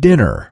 dinner.